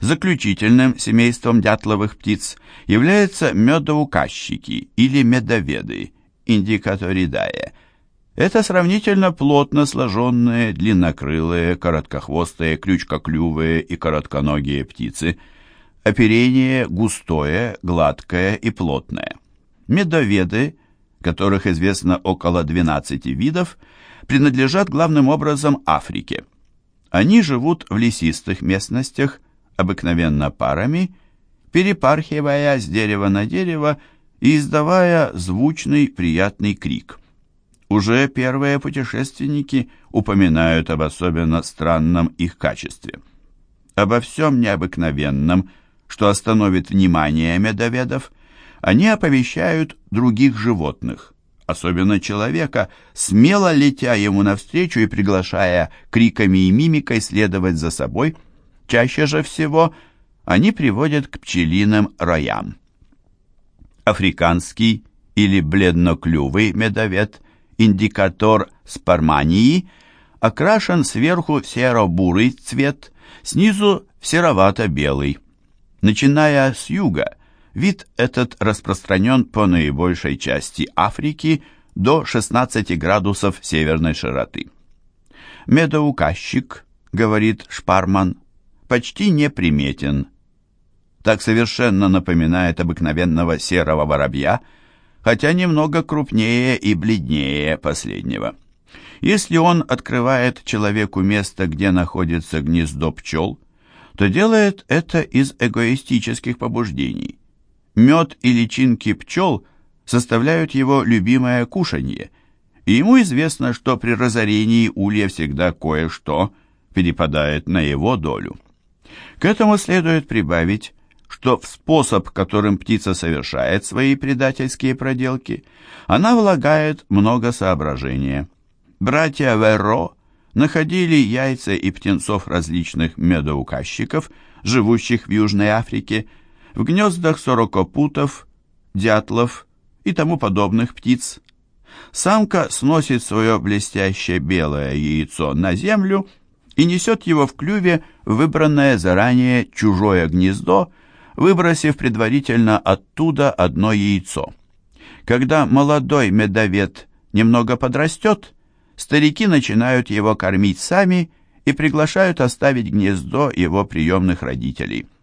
Заключительным семейством дятловых птиц являются медоуказчики или медоведы, индикаторидае. Это сравнительно плотно сложенные, длиннокрылые, короткохвостые, крючкоклювые и коротконогие птицы. Оперение густое, гладкое и плотное. Медоведы, которых известно около 12 видов, принадлежат главным образом Африке. Они живут в лесистых местностях, обыкновенно парами, перепархивая с дерева на дерево и издавая звучный приятный крик. Уже первые путешественники упоминают об особенно странном их качестве. Обо всем необыкновенном, что остановит внимание медоведов, они оповещают других животных, особенно человека, смело летя ему навстречу и приглашая криками и мимикой следовать за собой – Чаще же всего они приводят к пчелиным роям. Африканский или бледноклювый медовед, индикатор спармании, окрашен сверху в серо-бурый цвет, снизу в серовато-белый. Начиная с юга, вид этот распространен по наибольшей части Африки до 16 градусов северной широты. Медоуказчик, говорит Шпарман, почти неприметен. Так совершенно напоминает обыкновенного серого воробья, хотя немного крупнее и бледнее последнего. Если он открывает человеку место, где находится гнездо пчел, то делает это из эгоистических побуждений. Мед и личинки пчел составляют его любимое кушанье, и ему известно, что при разорении улья всегда кое-что перепадает на его долю. К этому следует прибавить, что в способ, которым птица совершает свои предательские проделки, она влагает много соображения. Братья Верро находили яйца и птенцов различных медоуказчиков, живущих в Южной Африке, в гнездах сорокопутов, дятлов и тому подобных птиц. Самка сносит свое блестящее белое яйцо на землю и несет его в клюве выбранное заранее чужое гнездо, выбросив предварительно оттуда одно яйцо. Когда молодой медовед немного подрастет, старики начинают его кормить сами и приглашают оставить гнездо его приемных родителей –